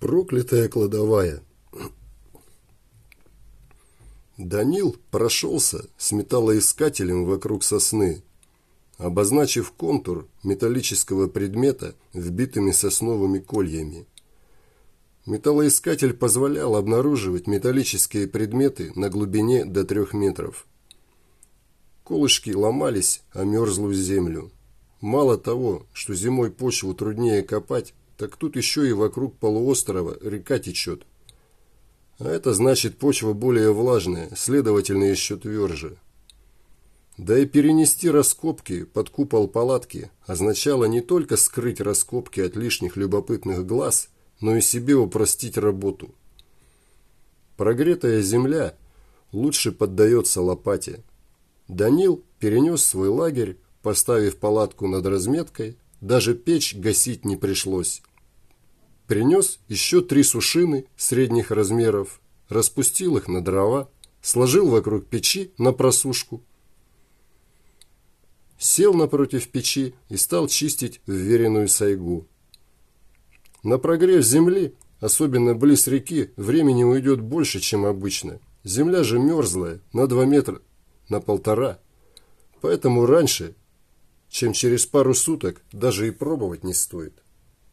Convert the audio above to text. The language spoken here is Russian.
Проклятая кладовая. Данил прошелся с металлоискателем вокруг сосны, обозначив контур металлического предмета вбитыми сосновыми кольями. Металлоискатель позволял обнаруживать металлические предметы на глубине до трех метров. Колышки ломались о мерзлую землю. Мало того, что зимой почву труднее копать, так тут еще и вокруг полуострова река течет. А это значит почва более влажная, следовательно еще тверже. Да и перенести раскопки под купол палатки означало не только скрыть раскопки от лишних любопытных глаз, но и себе упростить работу. Прогретая земля лучше поддается лопате. Данил перенес свой лагерь, поставив палатку над разметкой, даже печь гасить не пришлось. Принес еще три сушины средних размеров, распустил их на дрова, сложил вокруг печи на просушку. Сел напротив печи и стал чистить вверенную сайгу. На прогрев земли, особенно близ реки, времени уйдет больше, чем обычно. Земля же мерзлая, на два метра, на полтора. Поэтому раньше, чем через пару суток, даже и пробовать не стоит.